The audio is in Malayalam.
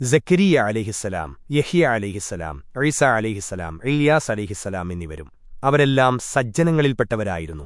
ജക്കരിയ അലിഹിസ്സലാം യഹിയ അലിഹിസ്സലാം റീസ അലിഹിസ്സലാം ഇലിയാസ് അലിഹിസ്സലാം എന്നിവരും അവരെല്ലാം സജ്ജനങ്ങളിൽപ്പെട്ടവരായിരുന്നു.